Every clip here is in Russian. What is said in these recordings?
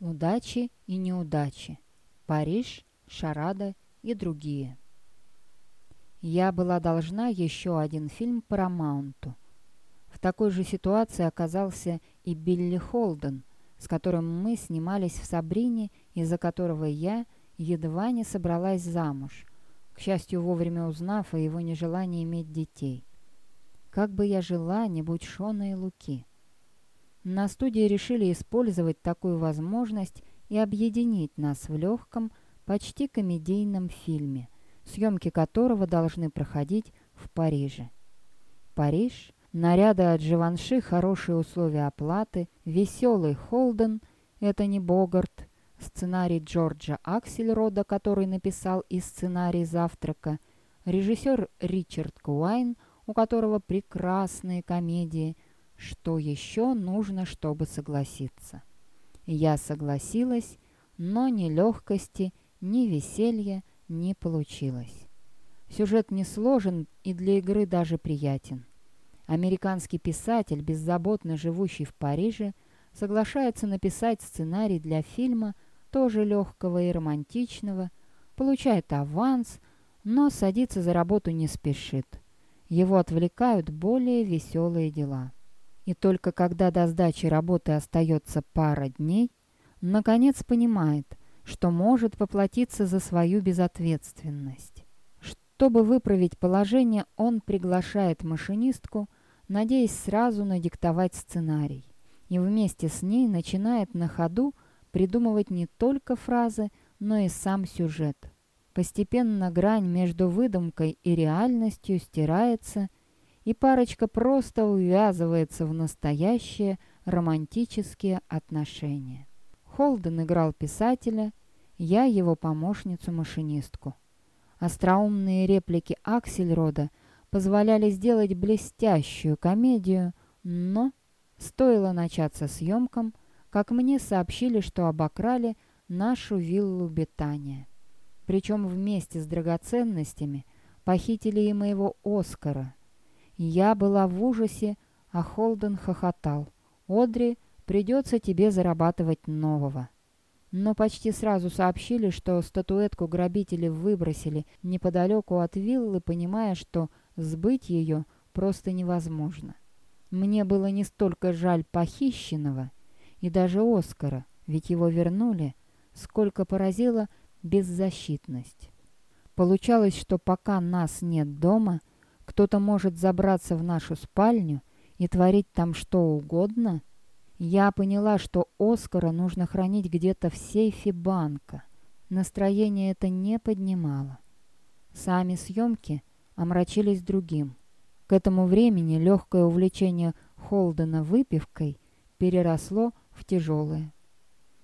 Удачи и неудачи. Париж, Шарада и другие. Я была должна еще один фильм Парамаунту. В такой же ситуации оказался и Билли Холден, с которым мы снимались в «Сабрине», из-за которого я едва не собралась замуж, к счастью, вовремя узнав о его нежелании иметь детей. Как бы я жила, не будь Шона и Луки. На студии решили использовать такую возможность и объединить нас в легком, почти комедийном фильме, съемки которого должны проходить в Париже. Париж, наряды от Живанши, хорошие условия оплаты, веселый Холден – это не Богарт, сценарий Джорджа Аксельрода, который написал и сценарий «Завтрака», режиссер Ричард Куайн, у которого прекрасные комедии «Что еще нужно, чтобы согласиться?» Я согласилась, но ни легкости, ни веселья не получилось. Сюжет не сложен и для игры даже приятен. Американский писатель, беззаботно живущий в Париже, соглашается написать сценарий для фильма – тоже легкого и романтичного, получает аванс, но садиться за работу не спешит. Его отвлекают более веселые дела. И только когда до сдачи работы остается пара дней, наконец понимает, что может поплатиться за свою безответственность. Чтобы выправить положение, он приглашает машинистку, надеясь сразу надиктовать сценарий, и вместе с ней начинает на ходу придумывать не только фразы, но и сам сюжет. Постепенно грань между выдумкой и реальностью стирается, и парочка просто увязывается в настоящие романтические отношения. Холден играл писателя, я его помощницу-машинистку. Остроумные реплики Аксельрода позволяли сделать блестящую комедию, но стоило начаться съемкам, как мне сообщили, что обокрали нашу виллу Бетания. Причем вместе с драгоценностями похитили и моего Оскара. Я была в ужасе, а Холден хохотал. «Одри, придется тебе зарабатывать нового». Но почти сразу сообщили, что статуэтку грабители выбросили неподалеку от виллы, понимая, что сбыть ее просто невозможно. Мне было не столько жаль похищенного, и даже Оскара, ведь его вернули, сколько поразила беззащитность. Получалось, что пока нас нет дома, кто-то может забраться в нашу спальню и творить там что угодно. Я поняла, что Оскара нужно хранить где-то в сейфе банка. Настроение это не поднимало. Сами съемки омрачились другим. К этому времени легкое увлечение Холдена выпивкой переросло в тяжелое.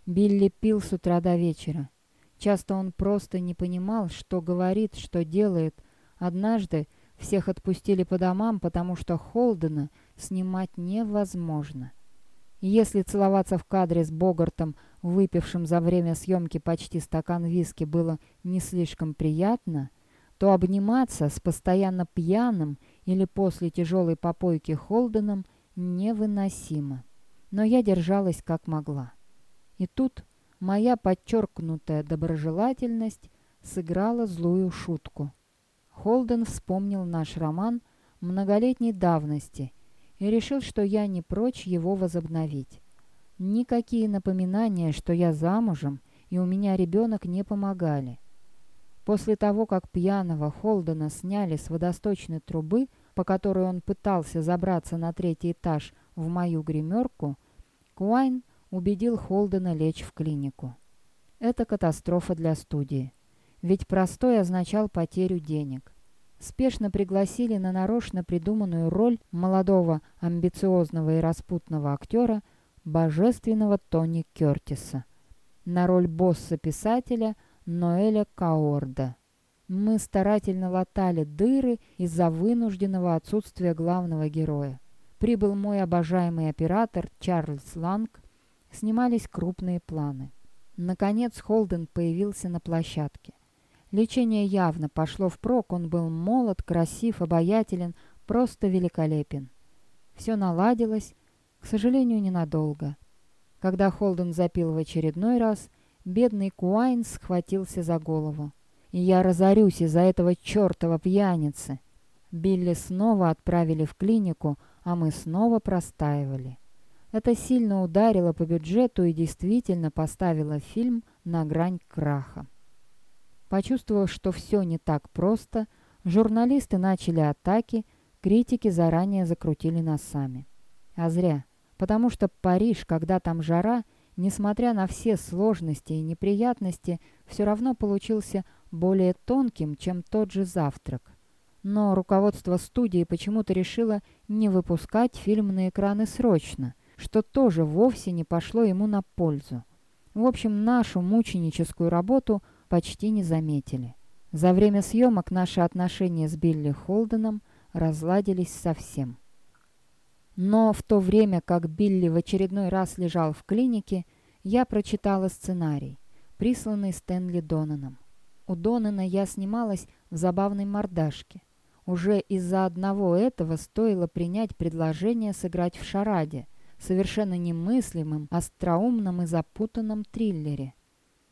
Билли пил с утра до вечера. Часто он просто не понимал, что говорит, что делает. Однажды всех отпустили по домам, потому что Холдена снимать невозможно. Если целоваться в кадре с Богартом, выпившим за время съемки почти стакан виски, было не слишком приятно, то обниматься с постоянно пьяным или после тяжелой попойки Холденом невыносимо но я держалась как могла. И тут моя подчеркнутая доброжелательность сыграла злую шутку. Холден вспомнил наш роман многолетней давности и решил, что я не прочь его возобновить. Никакие напоминания, что я замужем и у меня ребенок, не помогали. После того, как пьяного Холдена сняли с водосточной трубы, по которой он пытался забраться на третий этаж в мою гримерку, Куайн убедил Холдена лечь в клинику. Это катастрофа для студии. Ведь простой означал потерю денег. Спешно пригласили на нарочно придуманную роль молодого, амбициозного и распутного актера, божественного Тони Кертиса. На роль босса-писателя Ноэля Каорда. Мы старательно латали дыры из-за вынужденного отсутствия главного героя. Прибыл мой обожаемый оператор Чарльз Ланг. Снимались крупные планы. Наконец Холден появился на площадке. Лечение явно пошло впрок, он был молод, красив, обаятелен, просто великолепен. Все наладилось, к сожалению, ненадолго. Когда Холден запил в очередной раз, бедный Куайн схватился за голову. «И я разорюсь из-за этого чертова пьяницы!» Билли снова отправили в клинику, а мы снова простаивали. Это сильно ударило по бюджету и действительно поставило фильм на грань краха. Почувствовав, что все не так просто, журналисты начали атаки, критики заранее закрутили носами. А зря, потому что Париж, когда там жара, несмотря на все сложности и неприятности, все равно получился более тонким, чем тот же завтрак. Но руководство студии почему-то решило не выпускать фильм на экраны срочно, что тоже вовсе не пошло ему на пользу. В общем, нашу мученическую работу почти не заметили. За время съемок наши отношения с Билли Холденом разладились совсем. Но в то время, как Билли в очередной раз лежал в клинике, я прочитала сценарий, присланный Стэнли Донаном. У Донана я снималась в забавной мордашке. Уже из-за одного этого стоило принять предложение сыграть в шараде, совершенно немыслимым, остроумном и запутанном триллере.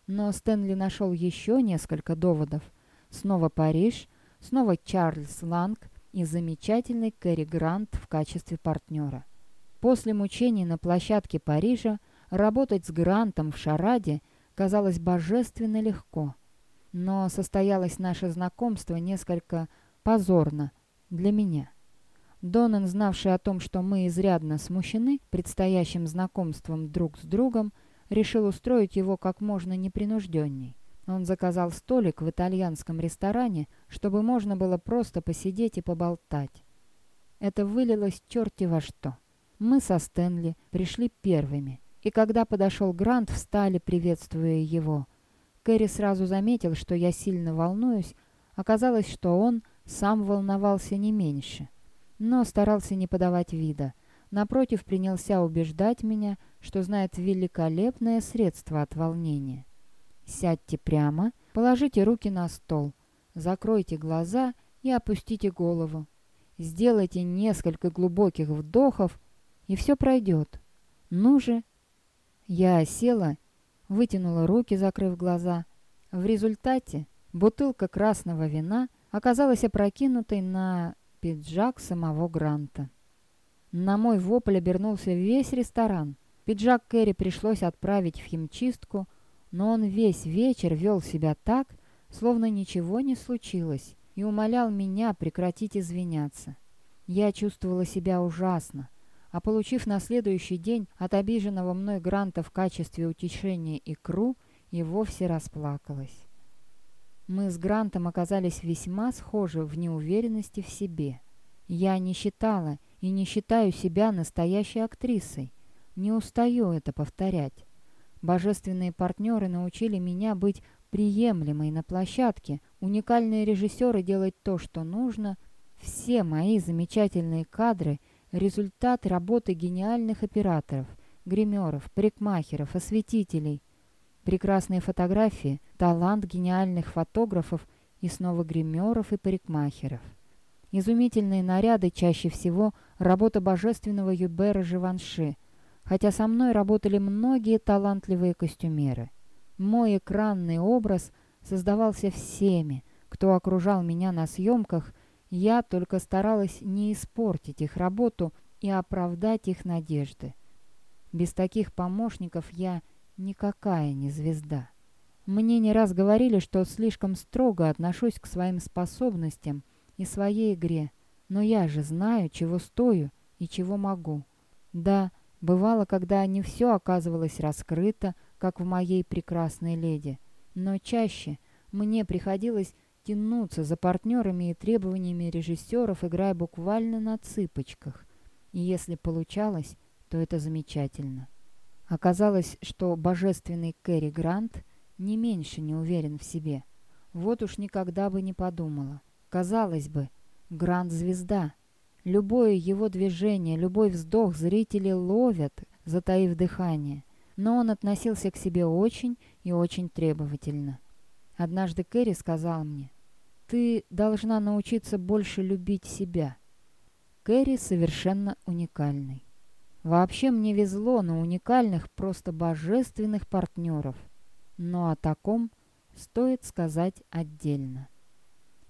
Но Стэнли нашел еще несколько доводов. Снова Париж, снова Чарльз Ланг и замечательный Кэрри Грант в качестве партнера. После мучений на площадке Парижа работать с Грантом в шараде казалось божественно легко. Но состоялось наше знакомство несколько позорно для меня. Донан, знавший о том, что мы изрядно смущены предстоящим знакомством друг с другом, решил устроить его как можно непринужденней. Он заказал столик в итальянском ресторане, чтобы можно было просто посидеть и поболтать. Это вылилось черти во что. Мы со Стэнли пришли первыми, и когда подошел Грант, встали, приветствуя его. Кэрри сразу заметил, что я сильно волнуюсь. Оказалось, что он сам волновался не меньше, но старался не подавать вида. Напротив, принялся убеждать меня, что знает великолепное средство от волнения. Сядьте прямо, положите руки на стол, закройте глаза и опустите голову. Сделайте несколько глубоких вдохов, и все пройдет. Ну же. Я села, вытянула руки, закрыв глаза. В результате бутылка красного вина оказалась опрокинутой на пиджак самого Гранта. На мой вопль обернулся весь ресторан. Пиджак Кэрри пришлось отправить в химчистку, но он весь вечер вел себя так, словно ничего не случилось, и умолял меня прекратить извиняться. Я чувствовала себя ужасно, а получив на следующий день от обиженного мной Гранта в качестве утешения икру, и вовсе расплакалась. Мы с Грантом оказались весьма схожи в неуверенности в себе. Я не считала и не считаю себя настоящей актрисой. Не устаю это повторять. Божественные партнеры научили меня быть приемлемой на площадке, уникальные режиссеры делать то, что нужно. Все мои замечательные кадры – результат работы гениальных операторов, гримеров, парикмахеров, осветителей. Прекрасные фотографии – талант гениальных фотографов и снова гримеров и парикмахеров. Изумительные наряды чаще всего – работа божественного Юбера Живанши – хотя со мной работали многие талантливые костюмеры. Мой экранный образ создавался всеми, кто окружал меня на съемках, я только старалась не испортить их работу и оправдать их надежды. Без таких помощников я никакая не звезда. Мне не раз говорили, что слишком строго отношусь к своим способностям и своей игре, но я же знаю, чего стою и чего могу. Да, Бывало, когда не все оказывалось раскрыто, как в моей прекрасной леди, но чаще мне приходилось тянуться за партнерами и требованиями режиссеров, играя буквально на цыпочках. И если получалось, то это замечательно. Оказалось, что божественный Кэрри Грант не меньше не уверен в себе. Вот уж никогда бы не подумала. Казалось бы, Грант-звезда — Любое его движение, любой вздох зрители ловят, затаив дыхание. Но он относился к себе очень и очень требовательно. Однажды Кэрри сказал мне, «Ты должна научиться больше любить себя». Кэрри совершенно уникальный. Вообще мне везло на уникальных, просто божественных партнеров. Но о таком стоит сказать отдельно.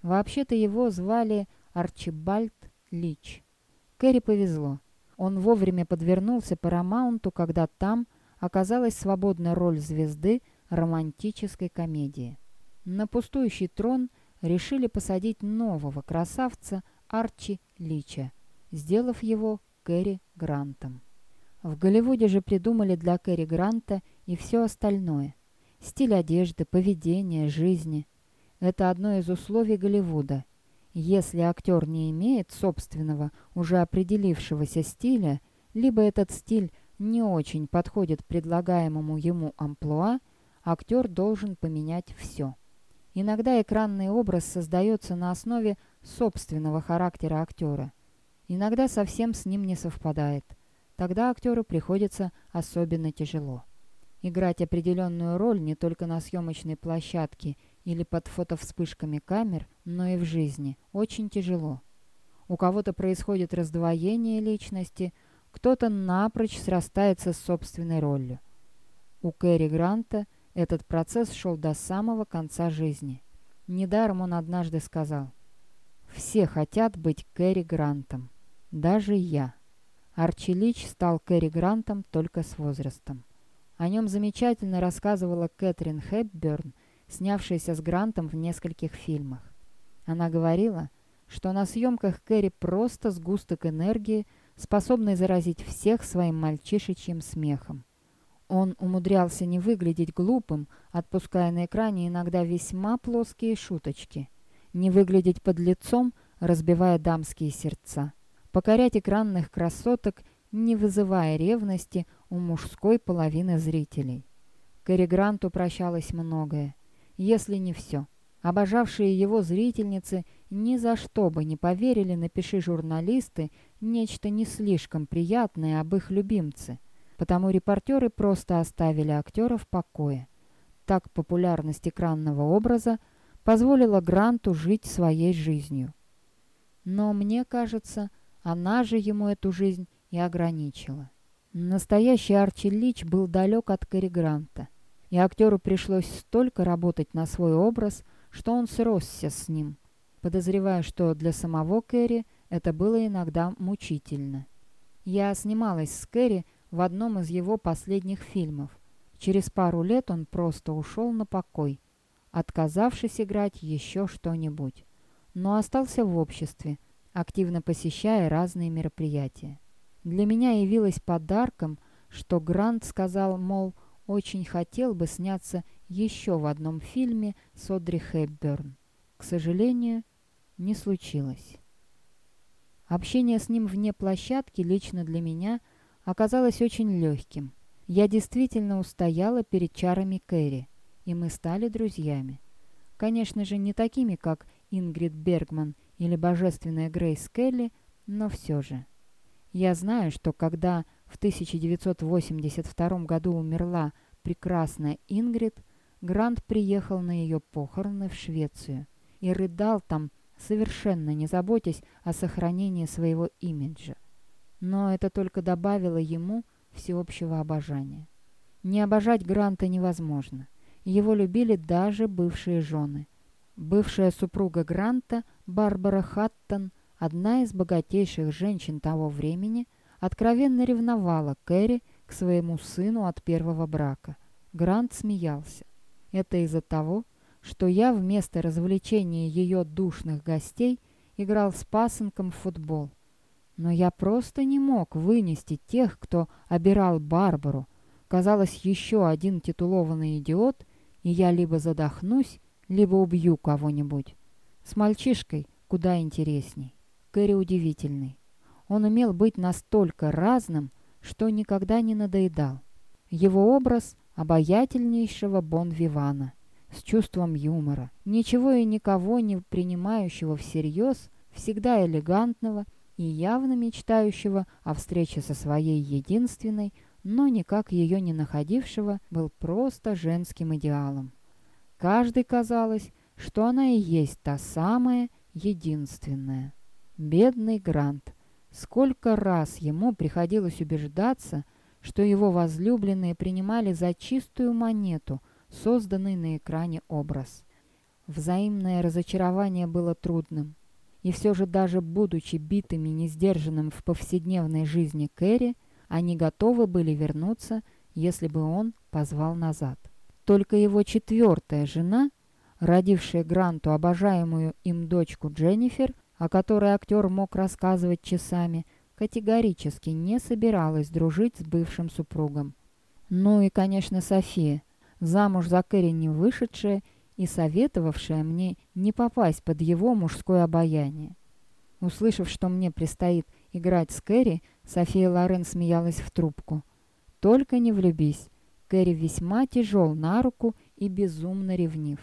Вообще-то его звали Арчибальд Лич. Кэрри повезло. Он вовремя подвернулся Парамаунту, когда там оказалась свободная роль звезды романтической комедии. На пустующий трон решили посадить нового красавца Арчи Лича, сделав его Кэрри Грантом. В Голливуде же придумали для Кэрри Гранта и все остальное. Стиль одежды, поведение, жизни. Это одно из условий Голливуда. Если актер не имеет собственного, уже определившегося стиля, либо этот стиль не очень подходит предлагаемому ему амплуа, актер должен поменять все. Иногда экранный образ создается на основе собственного характера актера. Иногда совсем с ним не совпадает – Тогда актеру приходится особенно тяжело. Играть определенную роль не только на съемочной площадке или под фотовспышками камер, но и в жизни очень тяжело. У кого-то происходит раздвоение личности, кто-то напрочь срастается с собственной ролью. У Кэрри Гранта этот процесс шел до самого конца жизни. Недаром он однажды сказал «Все хотят быть Кэрри Грантом, даже я». Арчи Лич стал Кэрри Грантом только с возрастом. О нем замечательно рассказывала Кэтрин Хэпберн, снявшаяся с Грантом в нескольких фильмах. Она говорила, что на съемках Кэрри просто сгусток энергии, способный заразить всех своим мальчишечьим смехом. Он умудрялся не выглядеть глупым, отпуская на экране иногда весьма плоские шуточки, не выглядеть под лицом, разбивая дамские сердца покорять экранных красоток, не вызывая ревности у мужской половины зрителей. Кэрри Гранту прощалось многое, если не все. Обожавшие его зрительницы ни за что бы не поверили, напиши журналисты, нечто не слишком приятное об их любимце. Потому репортеры просто оставили актера в покое. Так популярность экранного образа позволила Гранту жить своей жизнью. Но мне кажется, она же ему эту жизнь и ограничила. Настоящий Арчи Лич был далек от Кэрри Гранта, и актеру пришлось столько работать на свой образ, что он сросся с ним, подозревая, что для самого Кэрри это было иногда мучительно. Я снималась с Кэрри в одном из его последних фильмов. Через пару лет он просто ушел на покой, отказавшись играть еще что-нибудь, но остался в обществе, активно посещая разные мероприятия. Для меня явилось подарком, что Грант сказал, мол, очень хотел бы сняться еще в одном фильме с Одри Хепберн. К сожалению, не случилось. Общение с ним вне площадки лично для меня оказалось очень легким. Я действительно устояла перед чарами Кэрри, и мы стали друзьями. Конечно же, не такими, как Ингрид Бергман или божественная Грейс Келли, но все же. Я знаю, что когда в 1982 году умерла прекрасная Ингрид, Грант приехал на ее похороны в Швецию и рыдал там, совершенно не заботясь о сохранении своего имиджа. Но это только добавило ему всеобщего обожания. Не обожать Гранта невозможно. Его любили даже бывшие жены. Бывшая супруга Гранта, Барбара Хаттон, одна из богатейших женщин того времени, откровенно ревновала Кэрри к своему сыну от первого брака. Грант смеялся. Это из-за того, что я вместо развлечения ее душных гостей играл с пасынком в футбол. Но я просто не мог вынести тех, кто обирал Барбару. Казалось, еще один титулованный идиот, и я либо задохнусь, либо убью кого-нибудь. С мальчишкой куда интересней. Кэрри удивительный. Он умел быть настолько разным, что никогда не надоедал. Его образ обаятельнейшего бон-вивана, с чувством юмора, ничего и никого не принимающего всерьез, всегда элегантного и явно мечтающего о встрече со своей единственной, но никак ее не находившего, был просто женским идеалом. Каждой казалось, что она и есть та самая единственная. Бедный Грант. Сколько раз ему приходилось убеждаться, что его возлюбленные принимали за чистую монету созданный на экране образ. Взаимное разочарование было трудным. И все же даже будучи битыми, несдержанным в повседневной жизни Кэрри, они готовы были вернуться, если бы он позвал назад. Только его четвертая жена, родившая Гранту обожаемую им дочку Дженнифер, о которой актер мог рассказывать часами, категорически не собиралась дружить с бывшим супругом. Ну и, конечно, София, замуж за Кэрри не вышедшая и советовавшая мне не попасть под его мужское обаяние. Услышав, что мне предстоит играть с Кэрри, София Лорен смеялась в трубку. «Только не влюбись. Кэрри весьма тяжел на руку и безумно ревнив».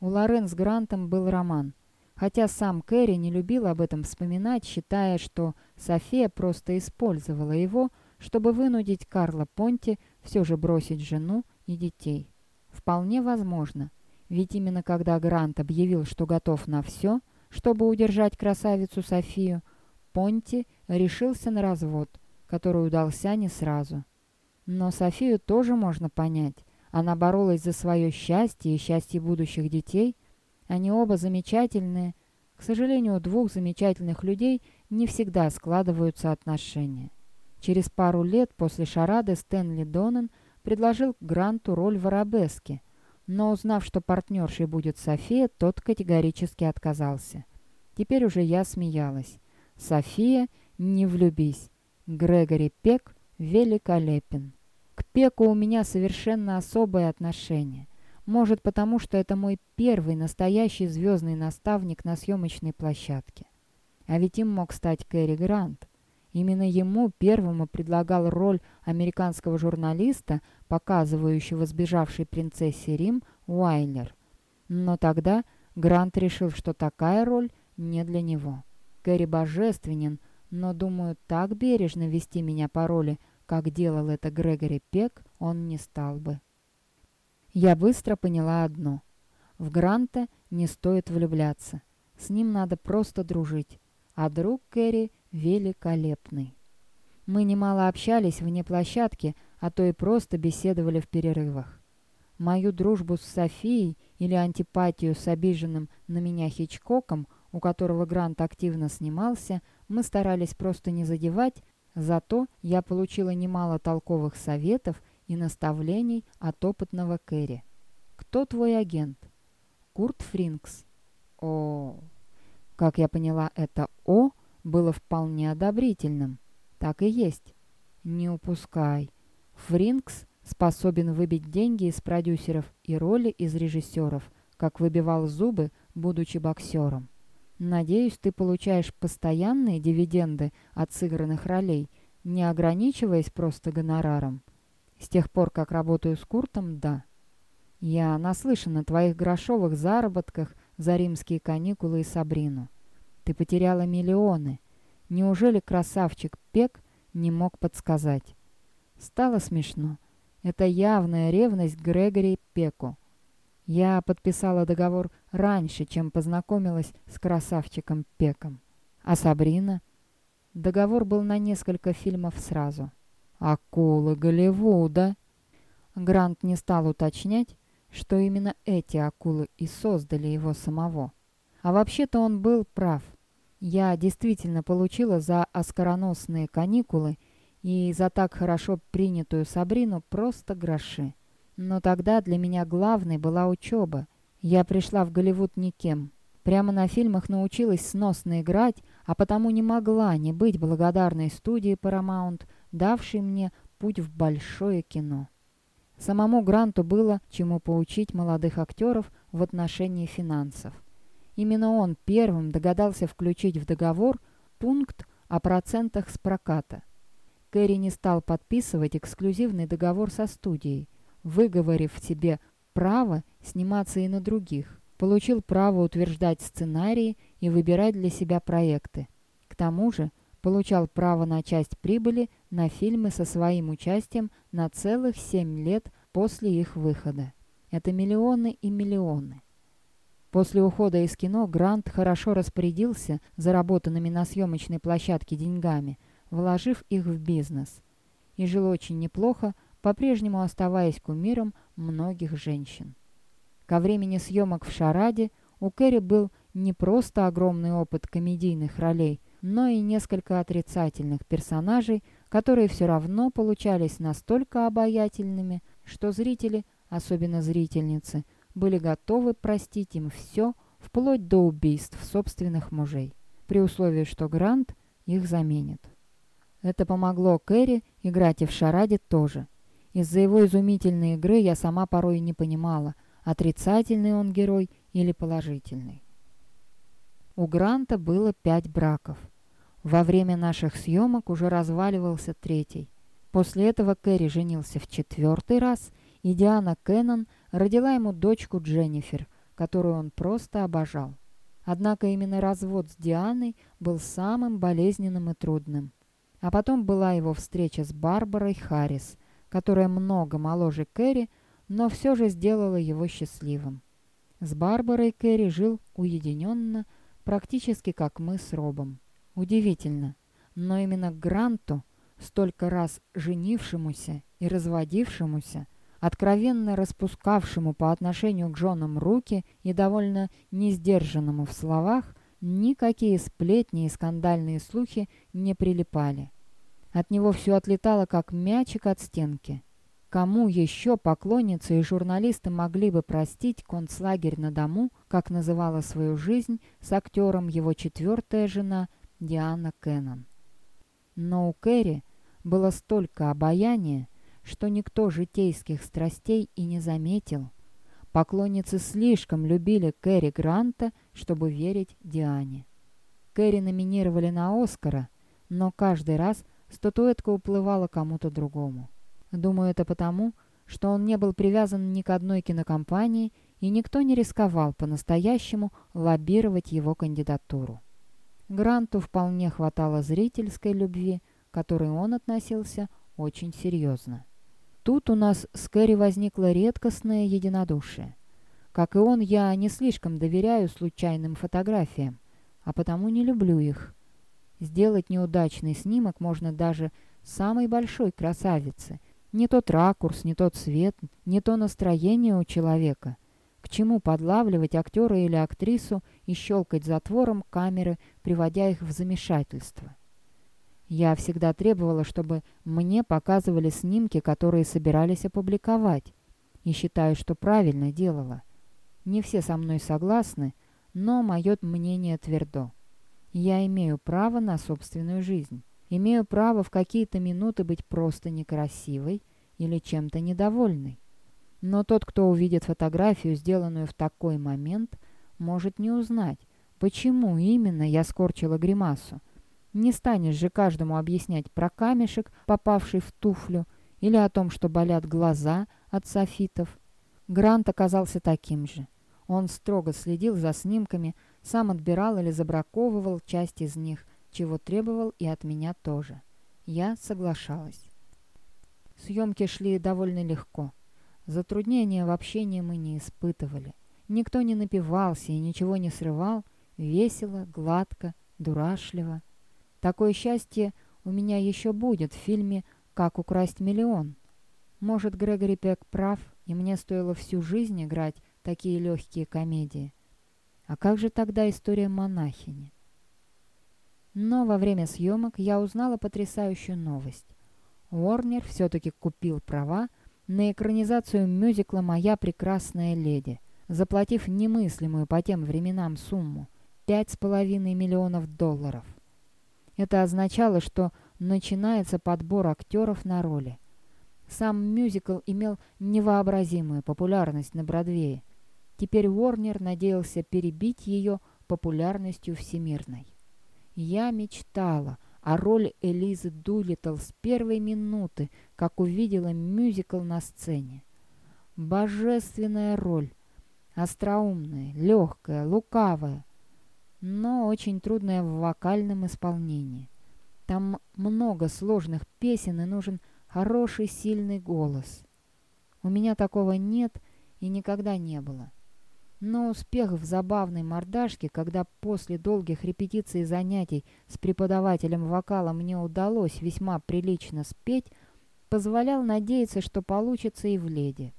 У Лорен с Грантом был роман. Хотя сам Кэрри не любил об этом вспоминать, считая, что София просто использовала его, чтобы вынудить Карла Понти все же бросить жену и детей. Вполне возможно – ведь именно когда Грант объявил, что готов на все, чтобы удержать красавицу Софию, Понти решился на развод, который удался не сразу. Но Софию тоже можно понять. Она боролась за свое счастье и счастье будущих детей. Они оба замечательные. К сожалению, у двух замечательных людей не всегда складываются отношения. Через пару лет после шарады Стэнли Доннен предложил Гранту роль в арабеске – но узнав, что партнершей будет София, тот категорически отказался. Теперь уже я смеялась. «София, не влюбись. Грегори Пек великолепен. К Пеку у меня совершенно особое отношение. Может, потому что это мой первый настоящий звездный наставник на съемочной площадке. А ведь им мог стать Кэрри Грант. Именно ему первому предлагал роль американского журналиста, показывающего сбежавшей принцессе Рим Уайлер. Но тогда Грант решил, что такая роль не для него. Кэрри божественен, но, думаю, так бережно вести меня по роли, как делал это Грегори Пек, он не стал бы. Я быстро поняла одно. В Гранта не стоит влюбляться. С ним надо просто дружить. А друг Кэрри великолепный. Мы немало общались вне площадки, а то и просто беседовали в перерывах. Мою дружбу с Софией или антипатию с обиженным на меня Хичкоком, у которого Грант активно снимался, мы старались просто не задевать, зато я получила немало толковых советов и наставлений от опытного Кэрри. «Кто твой агент?» «Курт Фринкс». «О...» Как я поняла, это «О» было вполне одобрительным. Так и есть. Не упускай. Фринкс способен выбить деньги из продюсеров и роли из режиссеров, как выбивал зубы, будучи боксером. Надеюсь, ты получаешь постоянные дивиденды от сыгранных ролей, не ограничиваясь просто гонораром. С тех пор, как работаю с Куртом, да. Я наслышан о твоих грошовых заработках за римские каникулы и Сабрину. Ты потеряла миллионы. Неужели красавчик Пек не мог подсказать? Стало смешно. Это явная ревность Грегори Пеку. Я подписала договор раньше, чем познакомилась с красавчиком Пеком. А Сабрина? Договор был на несколько фильмов сразу. «Акулы Голливуда!» Грант не стал уточнять, что именно эти акулы и создали его самого. А вообще-то он был прав. Я действительно получила за оскароносные каникулы и за так хорошо принятую Сабрину просто гроши. Но тогда для меня главной была учеба. Я пришла в Голливуд никем. Прямо на фильмах научилась сносно играть, а потому не могла не быть благодарной студии Paramount, давшей мне путь в большое кино. Самому Гранту было чему поучить молодых актеров в отношении финансов. Именно он первым догадался включить в договор пункт о процентах с проката. Кэрри не стал подписывать эксклюзивный договор со студией, выговорив себе право сниматься и на других, получил право утверждать сценарии и выбирать для себя проекты. К тому же получал право на часть прибыли на фильмы со своим участием на целых семь лет после их выхода. Это миллионы и миллионы. После ухода из кино Грант хорошо распорядился заработанными на съемочной площадке деньгами, вложив их в бизнес. И жил очень неплохо, по-прежнему оставаясь кумиром многих женщин. Ко времени съемок в «Шараде» у Кэрри был не просто огромный опыт комедийных ролей, но и несколько отрицательных персонажей, которые все равно получались настолько обаятельными, что зрители, особенно зрительницы, были готовы простить им все, вплоть до убийств собственных мужей, при условии, что Грант их заменит. Это помогло Кэрри играть и в шараде тоже. Из-за его изумительной игры я сама порой не понимала, отрицательный он герой или положительный. У Гранта было пять браков. Во время наших съемок уже разваливался третий. После этого Кэрри женился в четвертый раз, и Диана Кеннон родила ему дочку Дженнифер, которую он просто обожал. Однако именно развод с Дианой был самым болезненным и трудным. А потом была его встреча с Барбарой Харрис, которая много моложе Кэрри, но все же сделала его счастливым. С Барбарой Кэрри жил уединенно, практически как мы с Робом. Удивительно, но именно Гранту, столько раз женившемуся и разводившемуся, откровенно распускавшему по отношению к женам руки и довольно несдержанному в словах, никакие сплетни и скандальные слухи не прилипали. От него все отлетало, как мячик от стенки. Кому еще поклонницы и журналисты могли бы простить концлагерь на дому, как называла свою жизнь с актером его четвертая жена Диана Кеннон? Но у Кэрри было столько обаяния, что никто житейских страстей и не заметил. Поклонницы слишком любили Кэрри Гранта, чтобы верить Диане. Кэрри номинировали на Оскара, но каждый раз статуэтка уплывала кому-то другому. Думаю, это потому, что он не был привязан ни к одной кинокомпании, и никто не рисковал по-настоящему лоббировать его кандидатуру. Гранту вполне хватало зрительской любви, к которой он относился очень серьезно. Тут у нас с Кэрри возникло редкостное единодушие. Как и он, я не слишком доверяю случайным фотографиям, а потому не люблю их. Сделать неудачный снимок можно даже самой большой красавице. Не тот ракурс, не тот цвет, не то настроение у человека. Чему подлавливать актера или актрису и щелкать затвором камеры, приводя их в замешательство? Я всегда требовала, чтобы мне показывали снимки, которые собирались опубликовать, и считаю, что правильно делала. Не все со мной согласны, но мое мнение твердо. Я имею право на собственную жизнь. Имею право в какие-то минуты быть просто некрасивой или чем-то недовольной. Но тот, кто увидит фотографию, сделанную в такой момент, может не узнать, почему именно я скорчила гримасу, не станешь же каждому объяснять про камешек, попавший в туфлю, или о том, что болят глаза от софитов. Грант оказался таким же. Он строго следил за снимками, сам отбирал или забраковывал часть из них, чего требовал и от меня тоже. Я соглашалась. Съемки шли довольно легко. Затруднения в общении мы не испытывали. Никто не напивался и ничего не срывал. Весело, гладко, дурашливо. Такое счастье у меня еще будет в фильме «Как украсть миллион». Может, Грегори Пек прав, и мне стоило всю жизнь играть такие легкие комедии. А как же тогда история монахини? Но во время съемок я узнала потрясающую новость. Уорнер все-таки купил права на экранизацию мюзикла «Моя прекрасная леди», заплатив немыслимую по тем временам сумму – пять с половиной миллионов долларов. Это означало, что начинается подбор актеров на роли. Сам мюзикл имел невообразимую популярность на Бродвее. Теперь Уорнер надеялся перебить ее популярностью всемирной. Я мечтала о роли Элизы Дулиттл с первой минуты, как увидела мюзикл на сцене. Божественная роль, остроумная, легкая, лукавая, но очень трудная в вокальном исполнении. Там много сложных песен и нужен хороший сильный голос. У меня такого нет и никогда не было. Но успех в забавной мордашке, когда после долгих репетиций и занятий с преподавателем вокала мне удалось весьма прилично спеть, позволял надеяться, что получится и в леди.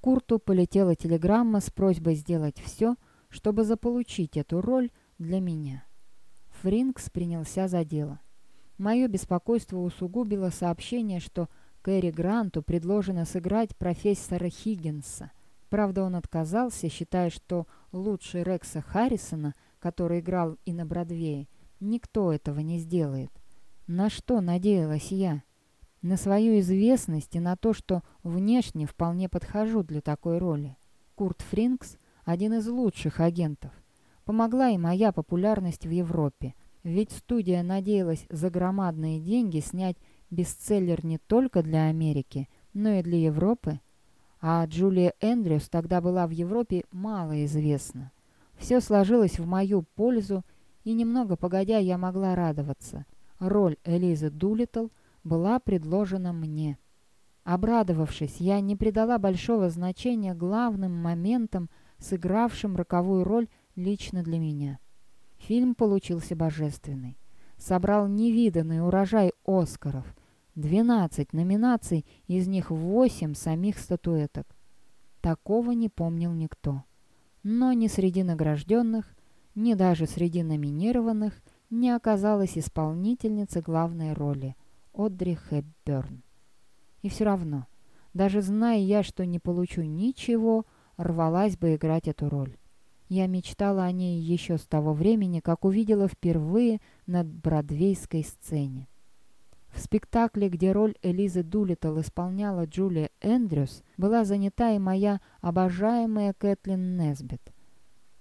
Курту полетела телеграмма с просьбой сделать все, чтобы заполучить эту роль для меня. Фринкс принялся за дело. Мое беспокойство усугубило сообщение, что Кэрри Гранту предложено сыграть профессора Хиггинса – Правда, он отказался, считая, что лучше Рекса Харрисона, который играл и на Бродвее, никто этого не сделает. На что надеялась я? На свою известность и на то, что внешне вполне подхожу для такой роли. Курт Фринкс – один из лучших агентов. Помогла и моя популярность в Европе. Ведь студия надеялась за громадные деньги снять бестселлер не только для Америки, но и для Европы – а Джулия Эндрюс тогда была в Европе мало известна. Все сложилось в мою пользу, и немного погодя я могла радоваться. Роль Элизы Дулиттл была предложена мне. Обрадовавшись, я не придала большого значения главным моментам, сыгравшим роковую роль лично для меня. Фильм получился божественный. Собрал невиданный урожай Оскаров – 12 номинаций, из них 8 самих статуэток. Такого не помнил никто. Но ни среди награжденных, ни даже среди номинированных не оказалась исполнительницы главной роли – Одри Хепберн. И все равно, даже зная я, что не получу ничего, рвалась бы играть эту роль. Я мечтала о ней еще с того времени, как увидела впервые на бродвейской сцене. В спектакле, где роль Элизы Дулиттл исполняла Джулия Эндрюс, была занята и моя обожаемая Кэтлин Несбит.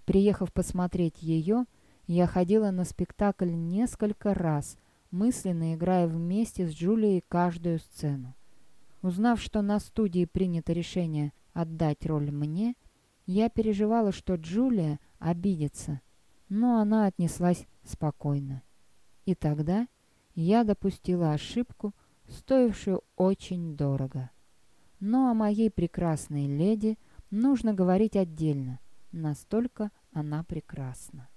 Приехав посмотреть ее, я ходила на спектакль несколько раз, мысленно играя вместе с Джулией каждую сцену. Узнав, что на студии принято решение отдать роль мне, я переживала, что Джулия обидится, но она отнеслась спокойно. И тогда я допустила ошибку, стоившую очень дорого. Но о моей прекрасной леди нужно говорить отдельно, настолько она прекрасна.